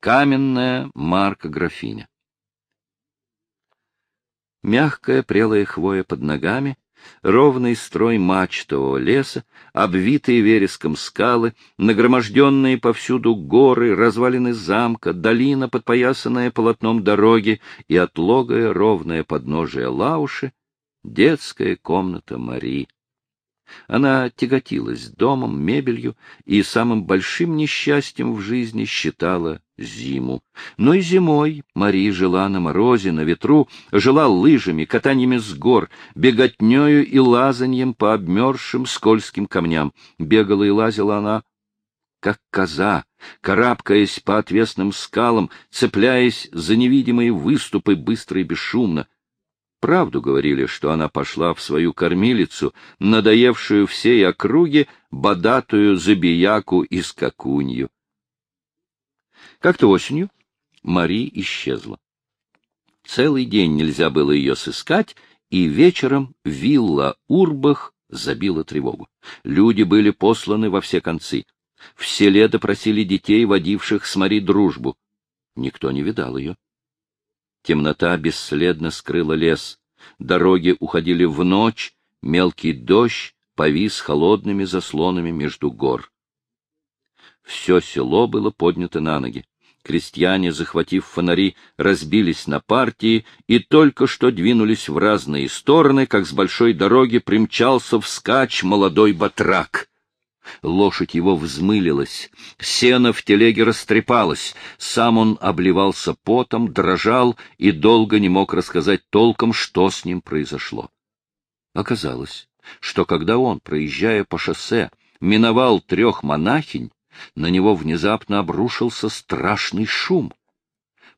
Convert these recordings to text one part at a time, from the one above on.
Каменная марка-графиня. Мягкая прелая хвоя под ногами, ровный строй мачтового леса, обвитые вереском скалы, нагроможденные повсюду горы, развалины замка, долина, подпоясанная полотном дороги и отлогое ровное подножие Лауши, детская комната Мари. Она тяготилась домом, мебелью и самым большим несчастьем в жизни считала зиму. Но и зимой Мария жила на морозе, на ветру, жила лыжами, катаниями с гор, беготнёю и лазаньем по обмерзшим скользким камням. Бегала и лазила она, как коза, карабкаясь по отвесным скалам, цепляясь за невидимые выступы быстро и бесшумно. Правду говорили, что она пошла в свою кормилицу, надоевшую всей округе, бодатую забияку и скакунью. Как-то осенью Мари исчезла. Целый день нельзя было ее сыскать, и вечером вилла Урбах забила тревогу. Люди были посланы во все концы. В селе допросили детей, водивших с Мари дружбу. Никто не видал ее. Темнота бесследно скрыла лес. Дороги уходили в ночь, мелкий дождь повис холодными заслонами между гор. Все село было поднято на ноги. Крестьяне, захватив фонари, разбились на партии и только что двинулись в разные стороны, как с большой дороги примчался вскачь молодой батрак. Лошадь его взмылилась, сено в телеге растрепалось, сам он обливался потом, дрожал и долго не мог рассказать толком, что с ним произошло. Оказалось, что когда он, проезжая по шоссе, миновал трех монахинь, на него внезапно обрушился страшный шум.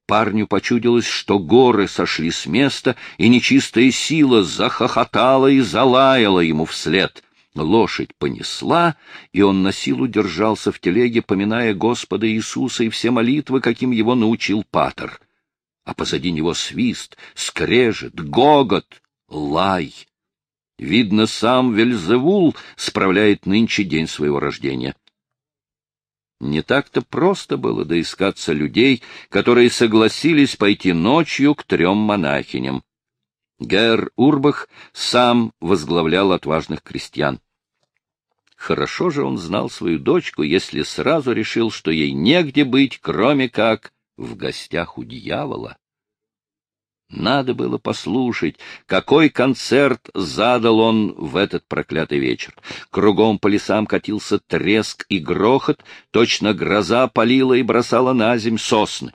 Парню почудилось, что горы сошли с места, и нечистая сила захохотала и залаяла ему вслед. Лошадь понесла, и он на силу держался в телеге, поминая Господа Иисуса и все молитвы, каким его научил Патер. А позади него свист, скрежет, гогот, лай. Видно, сам Вельзевул справляет нынче день своего рождения. Не так-то просто было доискаться людей, которые согласились пойти ночью к трем монахиням. Гер Урбах сам возглавлял отважных крестьян. Хорошо же он знал свою дочку, если сразу решил, что ей негде быть, кроме как в гостях у дьявола. Надо было послушать, какой концерт задал он в этот проклятый вечер. Кругом по лесам катился треск и грохот, точно гроза палила и бросала на земь сосны.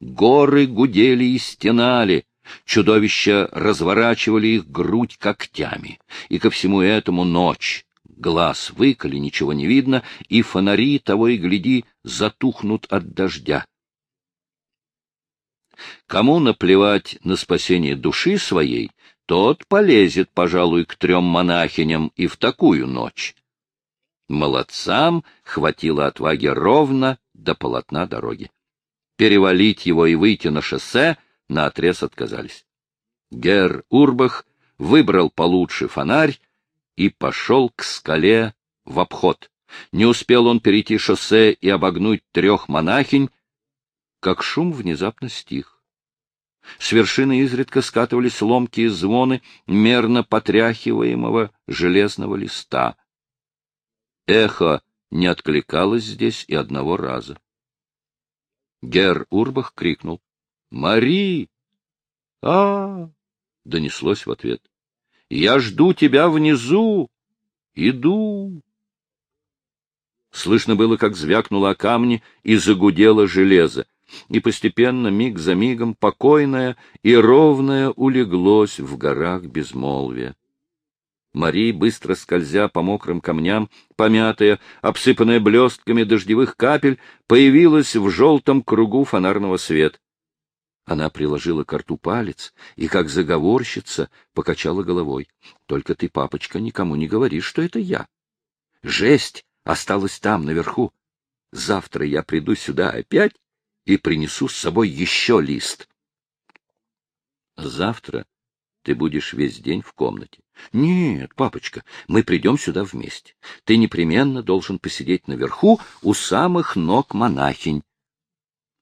Горы гудели и стенали, чудовища разворачивали их грудь когтями, и ко всему этому ночь. Глаз выколи, ничего не видно, и фонари, того и гляди, затухнут от дождя. Кому наплевать на спасение души своей, тот полезет, пожалуй, к трем монахиням и в такую ночь. Молодцам хватило отваги ровно до полотна дороги. Перевалить его и выйти на шоссе наотрез отказались. Гер Урбах выбрал получше фонарь и пошел к скале в обход. Не успел он перейти шоссе и обогнуть трех монахинь, как шум внезапно стих. С вершины изредка скатывались ломкие звоны мерно потряхиваемого железного листа. Эхо не откликалось здесь и одного раза. Гер Урбах крикнул. — Мари! а, донеслось в ответ. — Я жду тебя внизу! Иду! Слышно было, как звякнуло о камни и загудело железо и постепенно, миг за мигом, покойное и ровное улеглось в горах безмолвия. Мари, быстро скользя по мокрым камням, помятая, обсыпанная блестками дождевых капель, появилась в желтом кругу фонарного света. Она приложила к рту палец и, как заговорщица, покачала головой. — Только ты, папочка, никому не говори, что это я. Жесть осталась там, наверху. Завтра я приду сюда опять и принесу с собой еще лист. Завтра ты будешь весь день в комнате. Нет, папочка, мы придем сюда вместе. Ты непременно должен посидеть наверху у самых ног монахинь.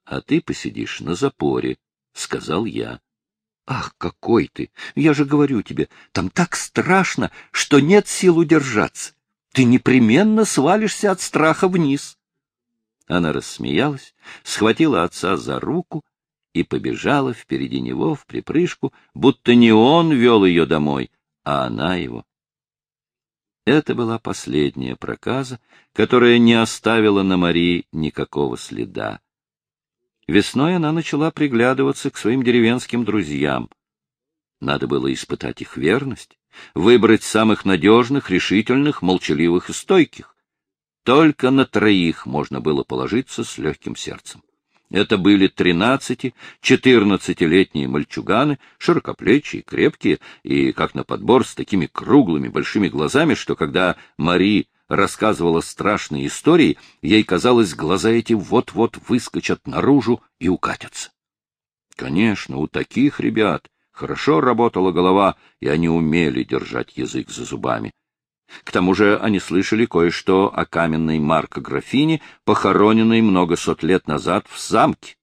а ты посидишь на запоре, — сказал я. — Ах, какой ты! Я же говорю тебе, там так страшно, что нет сил удержаться. Ты непременно свалишься от страха вниз. Она рассмеялась, схватила отца за руку и побежала впереди него в припрыжку, будто не он вел ее домой, а она его. Это была последняя проказа, которая не оставила на Марии никакого следа. Весной она начала приглядываться к своим деревенским друзьям. Надо было испытать их верность, выбрать самых надежных, решительных, молчаливых и стойких. Только на троих можно было положиться с легким сердцем. Это были тринадцати, четырнадцатилетние мальчуганы, широкоплечие, крепкие и, как на подбор, с такими круглыми большими глазами, что когда Мари рассказывала страшные истории, ей казалось, глаза эти вот-вот выскочат наружу и укатятся. Конечно, у таких ребят хорошо работала голова, и они умели держать язык за зубами. К тому же они слышали кое-что о каменной Марко-графине, похороненной много сот лет назад в замке.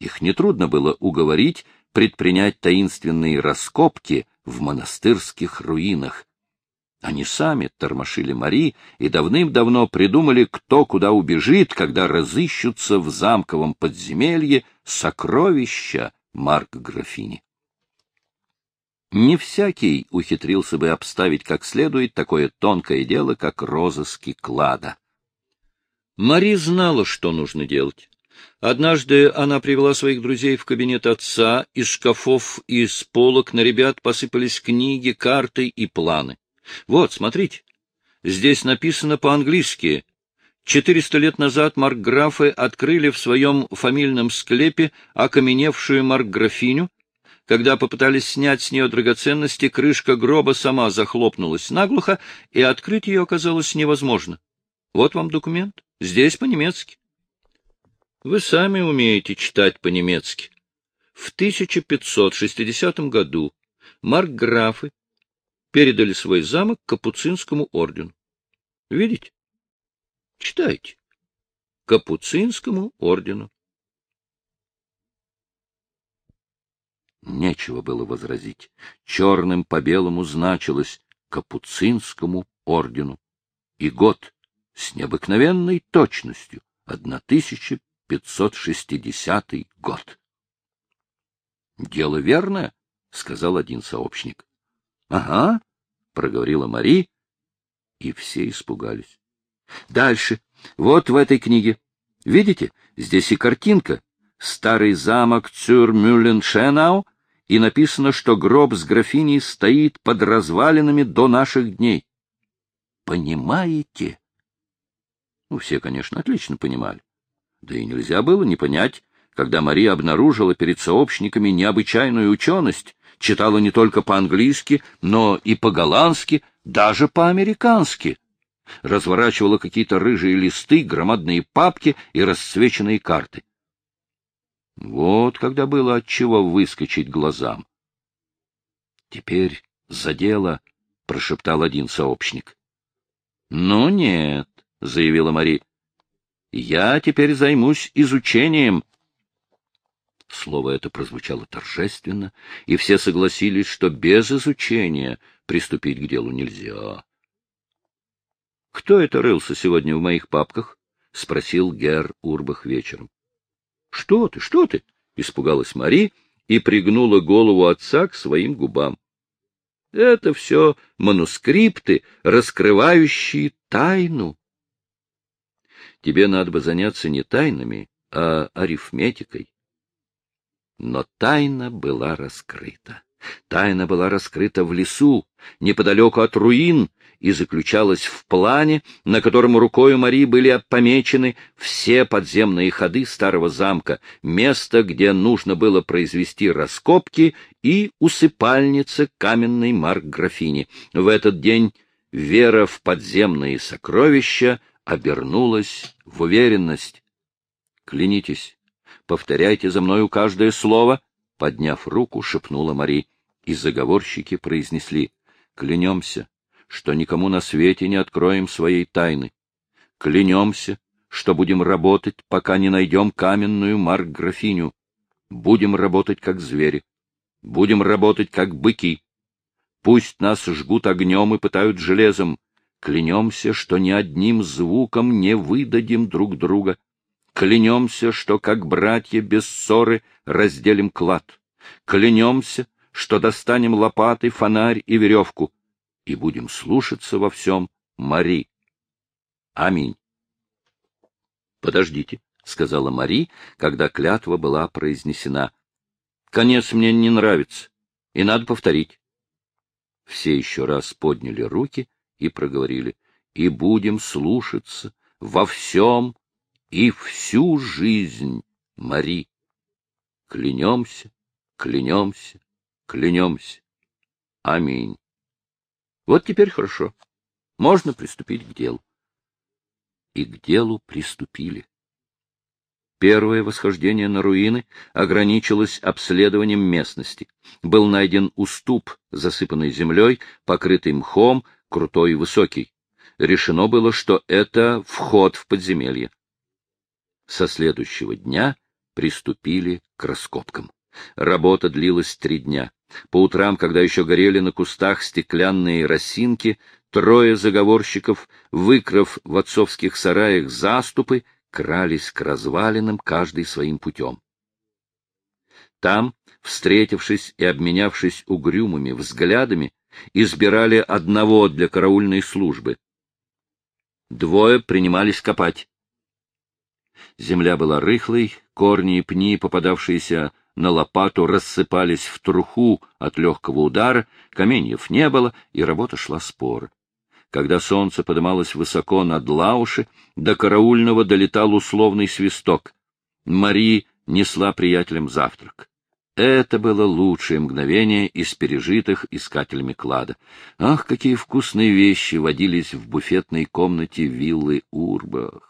Их нетрудно было уговорить предпринять таинственные раскопки в монастырских руинах. Они сами тормошили Мари и давным-давно придумали, кто куда убежит, когда разыщутся в замковом подземелье сокровища Марк-графини. Не всякий ухитрился бы обставить как следует такое тонкое дело, как розыски клада. Мари знала, что нужно делать. Однажды она привела своих друзей в кабинет отца, из шкафов и из полок на ребят посыпались книги, карты и планы. Вот, смотрите, здесь написано по-английски. Четыреста лет назад маркграфы открыли в своем фамильном склепе окаменевшую маркграфиню, когда попытались снять с нее драгоценности, крышка гроба сама захлопнулась наглухо, и открыть ее оказалось невозможно. Вот вам документ. Здесь по-немецки. Вы сами умеете читать по-немецки. В 1560 году маркграфы передали свой замок Капуцинскому ордену. Видите? Читайте. Капуцинскому ордену. Нечего было возразить. Черным по белому значилось Капуцинскому ордену. И год с необыкновенной точностью — 1560 год. — Дело верное, — сказал один сообщник. — Ага, — проговорила Мари, и все испугались. Дальше. Вот в этой книге. Видите, здесь и картинка. Старый замок Цюрмюлленшенау и написано, что гроб с графиней стоит под развалинами до наших дней. Понимаете? Ну, все, конечно, отлично понимали. Да и нельзя было не понять, когда Мария обнаружила перед сообщниками необычайную ученость, читала не только по-английски, но и по-голландски, даже по-американски. Разворачивала какие-то рыжие листы, громадные папки и расцвеченные карты. Вот когда было от чего выскочить глазам. — Теперь за дело, — прошептал один сообщник. — Ну нет, — заявила Мари. — Я теперь займусь изучением. Слово это прозвучало торжественно, и все согласились, что без изучения приступить к делу нельзя. — Кто это рылся сегодня в моих папках? — спросил Гер Урбах вечером. — Что ты, что ты? — испугалась Мари и пригнула голову отца к своим губам. — Это все манускрипты, раскрывающие тайну. Тебе надо бы заняться не тайнами, а арифметикой. Но тайна была раскрыта. Тайна была раскрыта в лесу, неподалеку от руин, и заключалась в плане, на котором рукою Мари были помечены все подземные ходы старого замка, место, где нужно было произвести раскопки, и усыпальница каменной марк-графини. В этот день вера в подземные сокровища обернулась в уверенность. Клянитесь, повторяйте за мною каждое слово, подняв руку, шепнула Мари, и заговорщики произнесли: клянемся что никому на свете не откроем своей тайны. Клянемся, что будем работать, пока не найдем каменную марк-графиню. Будем работать, как звери. Будем работать, как быки. Пусть нас жгут огнем и пытают железом. Клянемся, что ни одним звуком не выдадим друг друга. Клянемся, что, как братья без ссоры, разделим клад. Клянемся, что достанем лопаты, фонарь и веревку, и будем слушаться во всем Мари. Аминь. — Подождите, — сказала Мари, когда клятва была произнесена. — Конец мне не нравится, и надо повторить. Все еще раз подняли руки и проговорили. — И будем слушаться во всем и всю жизнь, Мари. Клянемся, клянемся, клянемся. Аминь. Вот теперь хорошо. Можно приступить к делу. И к делу приступили. Первое восхождение на руины ограничилось обследованием местности. Был найден уступ, засыпанный землей, покрытый мхом, крутой и высокий. Решено было, что это вход в подземелье. Со следующего дня приступили к раскопкам. Работа длилась три дня. По утрам, когда еще горели на кустах стеклянные росинки, трое заговорщиков, выкрав в отцовских сараях заступы, крались к развалинам каждый своим путем. Там, встретившись и обменявшись угрюмыми взглядами, избирали одного для караульной службы. Двое принимались копать. Земля была рыхлой, корни и пни, попадавшиеся на лопату, рассыпались в труху от легкого удара, каменьев не было, и работа шла спор. Когда солнце подымалось высоко над Лауши, до караульного долетал условный свисток. Мари несла приятелям завтрак. Это было лучшее мгновение из пережитых искателями клада. Ах, какие вкусные вещи водились в буфетной комнате виллы Урбах!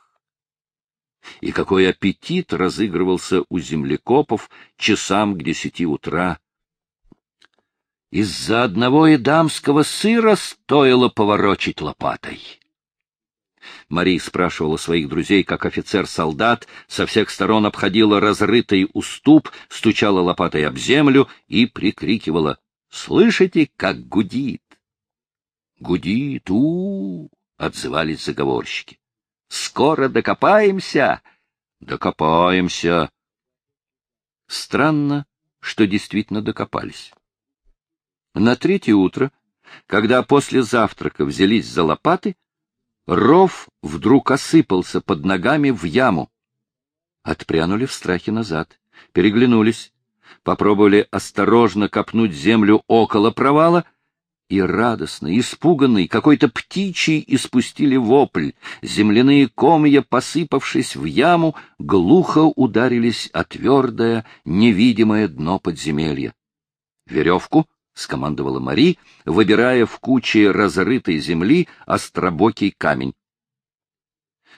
И какой аппетит разыгрывался у землекопов часам к десяти утра! Из-за одного едамского сыра стоило поворочить лопатой. Мари спрашивала своих друзей, как офицер-солдат, со всех сторон обходила разрытый уступ, стучала лопатой об землю и прикрикивала «Слышите, как гудит?» «Гудит, у, -у, -у отзывались заговорщики. «Скоро докопаемся!» «Докопаемся!» Странно, что действительно докопались. На третье утро, когда после завтрака взялись за лопаты, ров вдруг осыпался под ногами в яму. Отпрянули в страхе назад, переглянулись, попробовали осторожно копнуть землю около провала и радостно, испуганный, какой-то птичий испустили вопль. Земляные комья, посыпавшись в яму, глухо ударились о твердое, невидимое дно подземелья. Веревку — скомандовала Мари, выбирая в куче разрытой земли остробокий камень.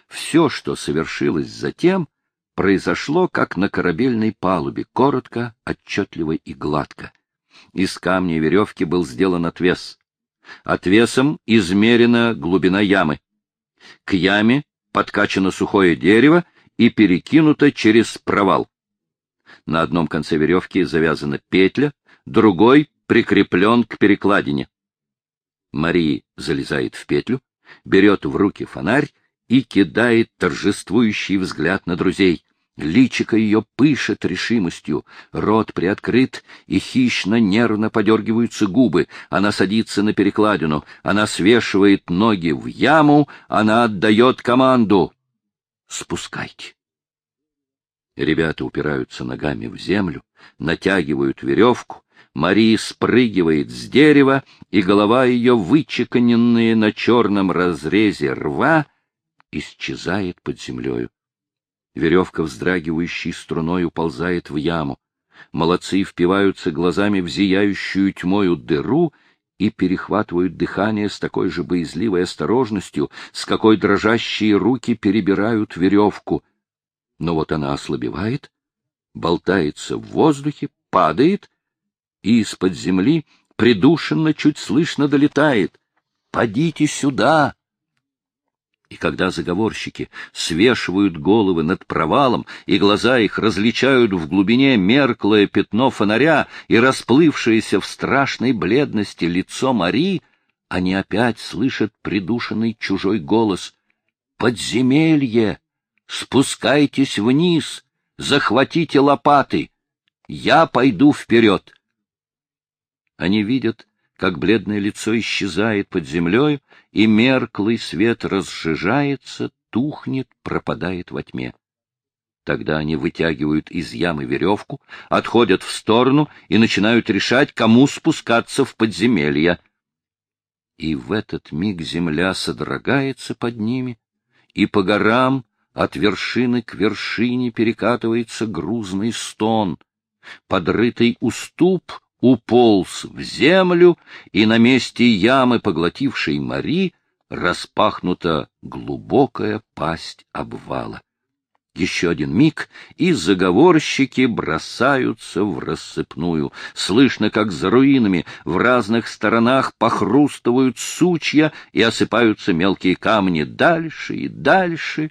Все, что совершилось затем, произошло, как на корабельной палубе, коротко, отчетливо и гладко. Из камня и веревки был сделан отвес. Отвесом измерена глубина ямы. К яме подкачано сухое дерево и перекинуто через провал. На одном конце веревки завязана петля, другой прикреплен к перекладине. Мария залезает в петлю, берет в руки фонарь и кидает торжествующий взгляд на друзей. Личико ее пышет решимостью, рот приоткрыт, и хищно-нервно подергиваются губы. Она садится на перекладину, она свешивает ноги в яму, она отдает команду. «Спускайте!» Ребята упираются ногами в землю, натягивают веревку, Мари спрыгивает с дерева, и голова ее, вычеканенная на черном разрезе рва, исчезает под землею. Веревка, вздрагивающей струной, уползает в яму. Молодцы впиваются глазами в зияющую тьмою дыру и перехватывают дыхание с такой же боязливой осторожностью, с какой дрожащие руки перебирают веревку. Но вот она ослабевает, болтается в воздухе, падает и из-под земли придушенно чуть слышно долетает. «Подите сюда!» И когда заговорщики свешивают головы над провалом, и глаза их различают в глубине мерклое пятно фонаря и расплывшееся в страшной бледности лицо Мари, они опять слышат придушенный чужой голос. «Подземелье! Спускайтесь вниз! Захватите лопаты! Я пойду вперед!» Они видят, как бледное лицо исчезает под землей, и мерклый свет разжижается, тухнет, пропадает во тьме. Тогда они вытягивают из ямы веревку, отходят в сторону и начинают решать, кому спускаться в подземелье. И в этот миг земля содрогается под ними, и по горам от вершины к вершине перекатывается грузный стон. Подрытый уступ уполз в землю, и на месте ямы, поглотившей Мари, распахнута глубокая пасть обвала. Еще один миг, и заговорщики бросаются в рассыпную. Слышно, как за руинами в разных сторонах похрустывают сучья и осыпаются мелкие камни дальше и дальше.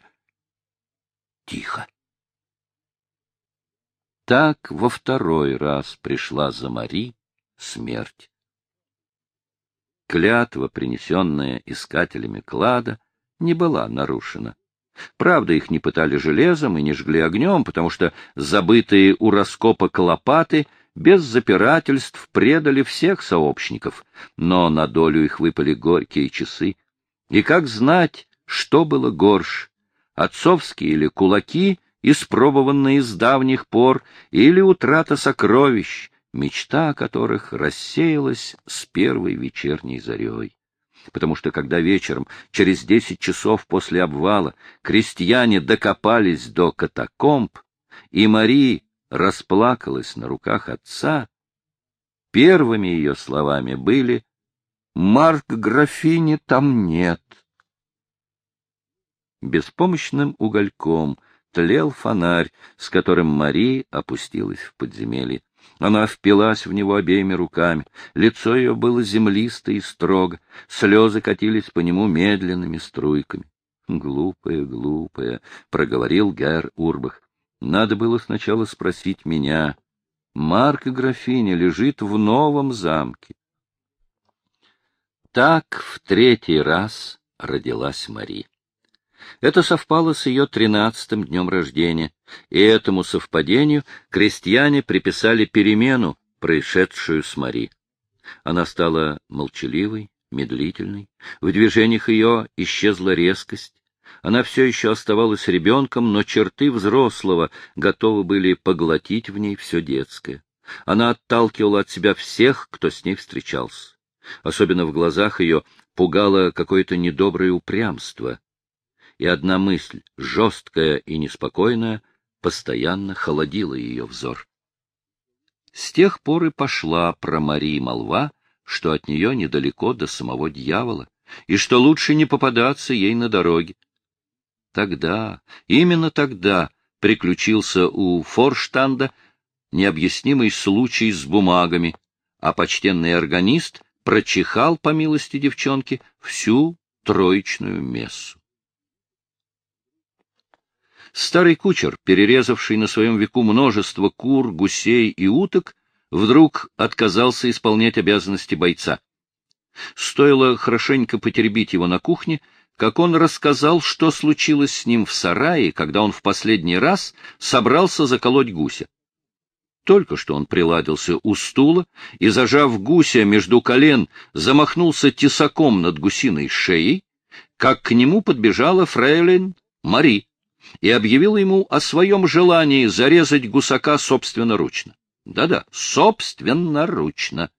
Тихо. Так во второй раз пришла за Мари смерть. Клятва, принесенная искателями клада, не была нарушена. Правда, их не пытали железом и не жгли огнем, потому что забытые у раскопок лопаты без запирательств предали всех сообщников, но на долю их выпали горькие часы. И как знать, что было горш, отцовские или кулаки — испробованные с давних пор, или утрата сокровищ, мечта о которых рассеялась с первой вечерней зарей. Потому что когда вечером, через десять часов после обвала, крестьяне докопались до катакомб, и Мари расплакалась на руках отца, первыми ее словами были «Марк графини там нет». Беспомощным угольком — тлел фонарь, с которым Мари опустилась в подземелье. Она впилась в него обеими руками, лицо ее было землисто и строго, слезы катились по нему медленными струйками. «Глупая, глупая», — проговорил Гэр Урбах. «Надо было сначала спросить меня. Марк графиня лежит в новом замке». Так в третий раз родилась Мария. Это совпало с ее тринадцатым днем рождения, и этому совпадению крестьяне приписали перемену, происшедшую с Мари. Она стала молчаливой, медлительной, в движениях ее исчезла резкость, она все еще оставалась ребенком, но черты взрослого готовы были поглотить в ней все детское. Она отталкивала от себя всех, кто с ней встречался. Особенно в глазах ее пугало какое-то недоброе упрямство и одна мысль, жесткая и неспокойная, постоянно холодила ее взор. С тех пор и пошла про Марии молва, что от нее недалеко до самого дьявола, и что лучше не попадаться ей на дороге. Тогда, именно тогда, приключился у Форштанда необъяснимый случай с бумагами, а почтенный органист прочихал, по милости девчонки, всю троечную мессу. Старый кучер, перерезавший на своем веку множество кур, гусей и уток, вдруг отказался исполнять обязанности бойца. Стоило хорошенько потеребить его на кухне, как он рассказал, что случилось с ним в сарае, когда он в последний раз собрался заколоть гуся. Только что он приладился у стула и, зажав гуся между колен, замахнулся тесаком над гусиной шеей, как к нему подбежала фрейлин Мари и объявила ему о своем желании зарезать гусака собственноручно. Да-да, собственноручно.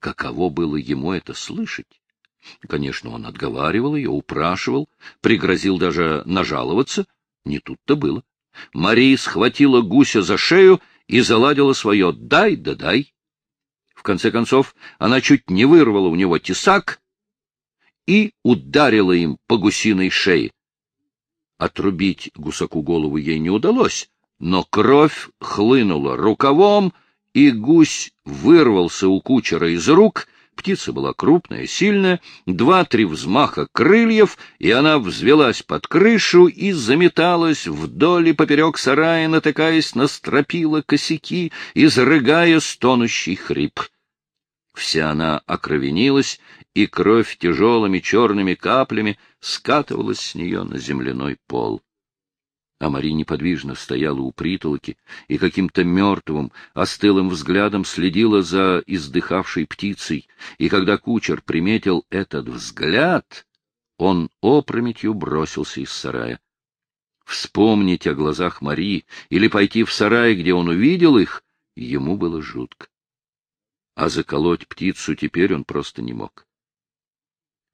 Каково было ему это слышать? Конечно, он отговаривал ее, упрашивал, пригрозил даже нажаловаться. Не тут-то было. Мария схватила гуся за шею и заладила свое «дай да дай». В конце концов, она чуть не вырвала у него тесак и ударила им по гусиной шее. Отрубить гусаку голову ей не удалось, но кровь хлынула рукавом, и гусь вырвался у кучера из рук, Птица была крупная, сильная, два-три взмаха крыльев, и она взвелась под крышу и заметалась вдоль и поперек сарая, натыкаясь на стропила косяки, изрыгая стонущий хрип. Вся она окровенилась, и кровь тяжелыми черными каплями скатывалась с нее на земляной пол. А Мари неподвижно стояла у притолоки и каким-то мертвым, остылым взглядом следила за издыхавшей птицей, и когда кучер приметил этот взгляд, он опрометью бросился из сарая. Вспомнить о глазах Мари или пойти в сарай, где он увидел их, ему было жутко. А заколоть птицу теперь он просто не мог.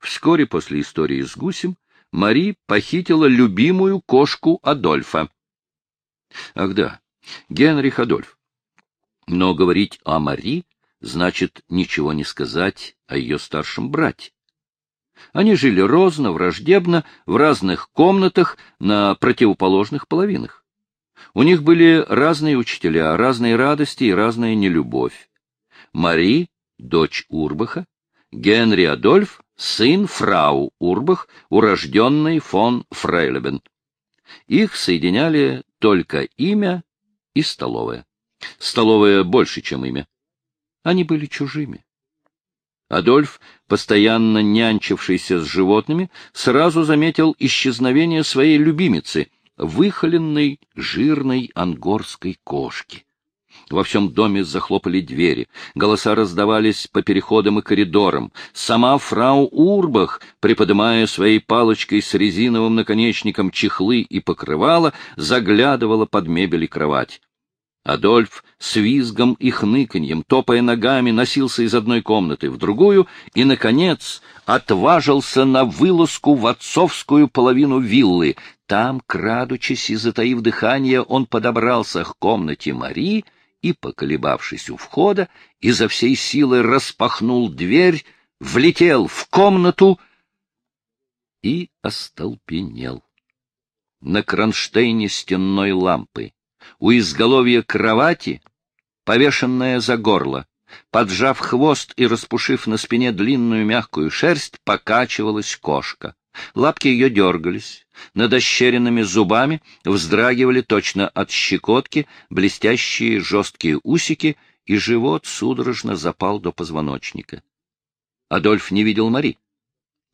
Вскоре после истории с гусем Мари похитила любимую кошку Адольфа. Ах да, Генрих Адольф. Но говорить о Мари значит ничего не сказать о ее старшем брате. Они жили розно, враждебно, в разных комнатах на противоположных половинах. У них были разные учителя, разные радости и разная нелюбовь. Мари, дочь Урбаха, Генри Адольф сын фрау Урбах, урожденный фон Фрейлебен. Их соединяли только имя и столовая. Столовая больше, чем имя. Они были чужими. Адольф, постоянно нянчившийся с животными, сразу заметил исчезновение своей любимицы, выхоленной жирной ангорской кошки. Во всем доме захлопали двери, голоса раздавались по переходам и коридорам. Сама фрау Урбах, приподнимая своей палочкой с резиновым наконечником чехлы и покрывала, заглядывала под мебель и кровать. Адольф с визгом и хныканьем, топая ногами, носился из одной комнаты в другую и, наконец, отважился на вылазку в отцовскую половину виллы. Там, крадучись и затаив дыхание, он подобрался к комнате Марии и, поколебавшись у входа, изо всей силы распахнул дверь, влетел в комнату и остолпенел. На кронштейне стенной лампы, у изголовья кровати, повешенная за горло, поджав хвост и распушив на спине длинную мягкую шерсть, покачивалась кошка. Лапки ее дергались, над ощеренными зубами вздрагивали точно от щекотки блестящие жесткие усики, и живот судорожно запал до позвоночника. Адольф не видел Мари.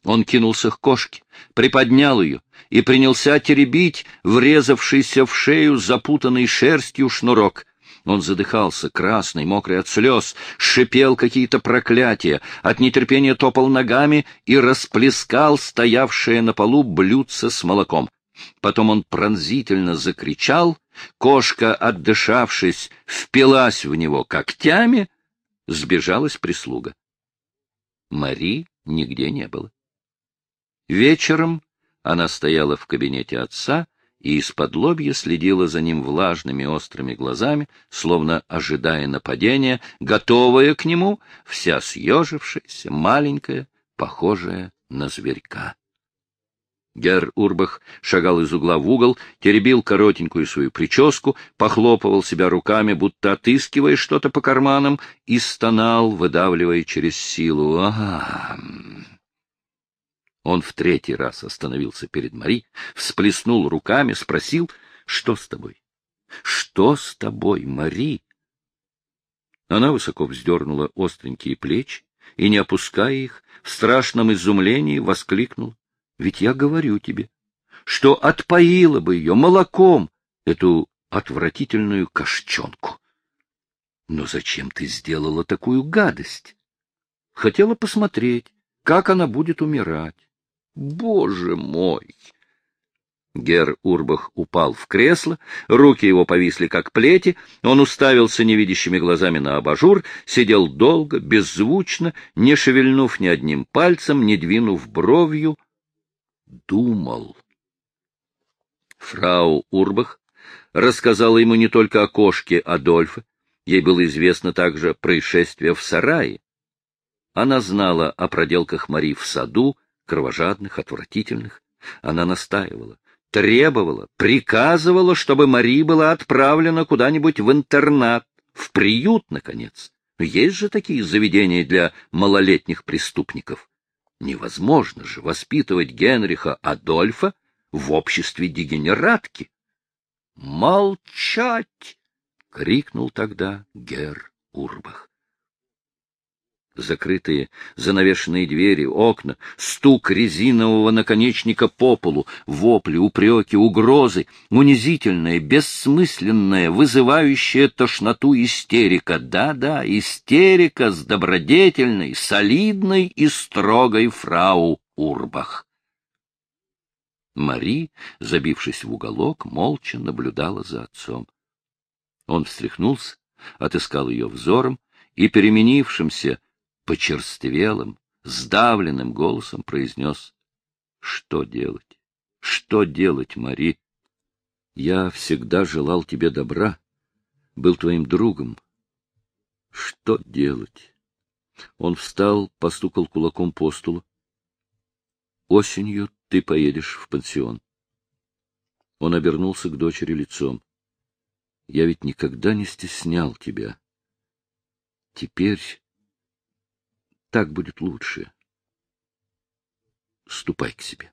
Он кинулся к кошке, приподнял ее и принялся теребить врезавшийся в шею запутанный шерстью шнурок. Он задыхался, красный, мокрый от слез, шипел какие-то проклятия, от нетерпения топал ногами и расплескал стоявшее на полу блюдце с молоком. Потом он пронзительно закричал, кошка, отдышавшись, впилась в него когтями, сбежалась прислуга. Мари нигде не было. Вечером она стояла в кабинете отца, и из-под лобья следила за ним влажными острыми глазами, словно ожидая нападения, готовая к нему, вся съежившаяся, маленькая, похожая на зверька. Гер Урбах шагал из угла в угол, теребил коротенькую свою прическу, похлопывал себя руками, будто отыскивая что-то по карманам, и стонал, выдавливая через силу. «Ага!» Он в третий раз остановился перед Мари, всплеснул руками, спросил, что с тобой? Что с тобой, Мари? Она высоко вздернула остренькие плечи и, не опуская их, в страшном изумлении воскликнула. Ведь я говорю тебе, что отпоила бы ее молоком, эту отвратительную кошчонку. Но зачем ты сделала такую гадость? Хотела посмотреть, как она будет умирать. Боже мой! Гер Урбах упал в кресло, руки его повисли как плети, он уставился невидящими глазами на абажур, сидел долго, беззвучно, не шевельнув ни одним пальцем, не двинув бровью, думал. Фрау Урбах рассказала ему не только о кошке Адольфа, ей было известно также происшествие в сарае. Она знала о проделках Мари в саду, кровожадных, отвратительных. Она настаивала, требовала, приказывала, чтобы Мари была отправлена куда-нибудь в интернат, в приют, наконец, Есть же такие заведения для малолетних преступников. Невозможно же воспитывать Генриха Адольфа в обществе дегенератки. «Молчать!» — крикнул тогда Гер Урбах закрытые занавешенные двери, окна, стук резинового наконечника по полу, вопли, упреки, угрозы, унизительная, бессмысленная, вызывающая тошноту истерика. Да-да, истерика с добродетельной, солидной и строгой фрау Урбах. Мари, забившись в уголок, молча наблюдала за отцом. Он встряхнулся, отыскал ее взором и, переменившимся, почерствелым, сдавленным голосом произнес, «Что делать? Что делать, Мари? Я всегда желал тебе добра, был твоим другом. Что делать?» Он встал, постукал кулаком по столу. «Осенью ты поедешь в пансион». Он обернулся к дочери лицом. «Я ведь никогда не стеснял тебя. Теперь так будет лучше. Ступай к себе.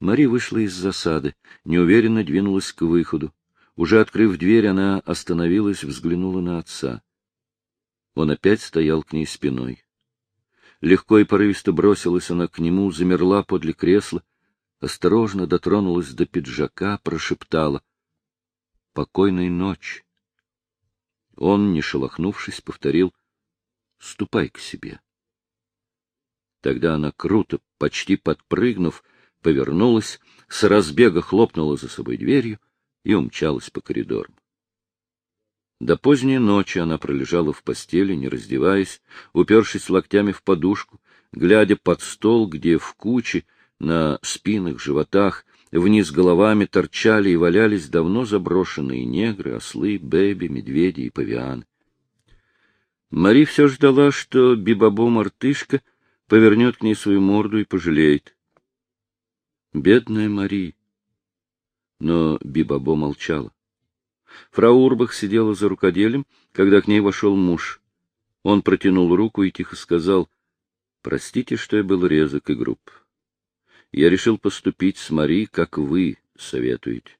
Мари вышла из засады, неуверенно двинулась к выходу. Уже открыв дверь, она остановилась, взглянула на отца. Он опять стоял к ней спиной. Легко и порывисто бросилась она к нему, замерла подле кресла, осторожно дотронулась до пиджака, прошептала «Покойной ночи». Он, не шелохнувшись, повторил «Ступай к себе». Тогда она круто, почти подпрыгнув, повернулась, с разбега хлопнула за собой дверью и умчалась по коридорам. До поздней ночи она пролежала в постели, не раздеваясь, упершись локтями в подушку, глядя под стол, где в куче, на спинах, животах, вниз головами торчали и валялись давно заброшенные негры, ослы, бэби, медведи и павианы. Мари все ждала, что Бибабо-мартышка — повернет к ней свою морду и пожалеет. Бедная Мари. Но Бибабо молчала. Фрау Урбах сидела за рукоделием, когда к ней вошел муж. Он протянул руку и тихо сказал, «Простите, что я был резок и груб. Я решил поступить с Мари, как вы советуете».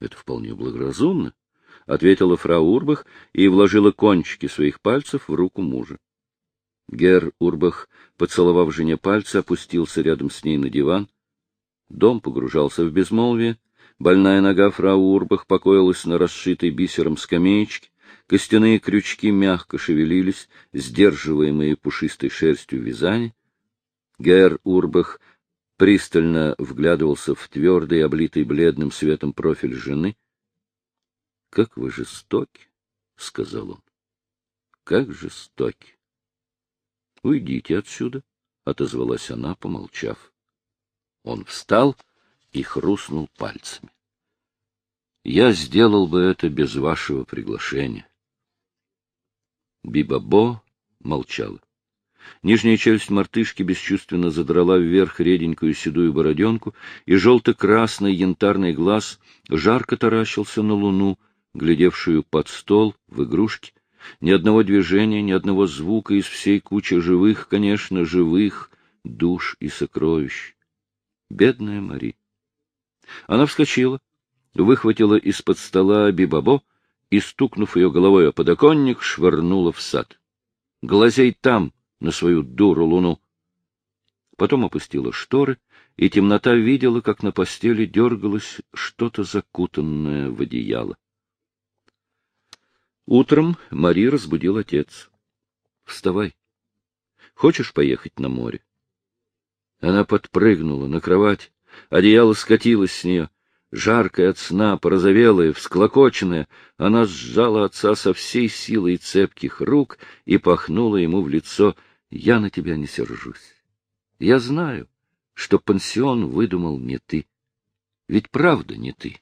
«Это вполне благоразумно», — ответила фрау Урбах и вложила кончики своих пальцев в руку мужа. Гер Урбах, поцеловав жене пальцы, опустился рядом с ней на диван. Дом погружался в безмолвие. Больная нога фрау Урбах покоилась на расшитой бисером скамеечке. Костяные крючки мягко шевелились, сдерживаемые пушистой шерстью вязани. Гер Урбах пристально вглядывался в твердый, облитый бледным светом профиль жены. — Как вы жестоки, — сказал он. — Как жестоки. — Уйдите отсюда, — отозвалась она, помолчав. Он встал и хрустнул пальцами. — Я сделал бы это без вашего приглашения. Бибабо молчала. Нижняя челюсть мартышки бесчувственно задрала вверх реденькую седую бороденку, и желто-красный янтарный глаз жарко таращился на луну, глядевшую под стол в игрушки, ни одного движения, ни одного звука из всей кучи живых, конечно, живых душ и сокровищ. Бедная Мари. Она вскочила, выхватила из-под стола Бибабо и, стукнув ее головой о подоконник, швырнула в сад. Глазей там, на свою дуру луну. Потом опустила шторы, и темнота видела, как на постели дергалось что-то закутанное в одеяло. Утром Мари разбудил отец. — Вставай. Хочешь поехать на море? Она подпрыгнула на кровать, одеяло скатилось с нее. Жаркая от сна, порозовелая, всклокоченная, она сжала отца со всей силой цепких рук и пахнула ему в лицо. «Я на тебя не сержусь. Я знаю, что пансион выдумал не ты. Ведь правда не ты».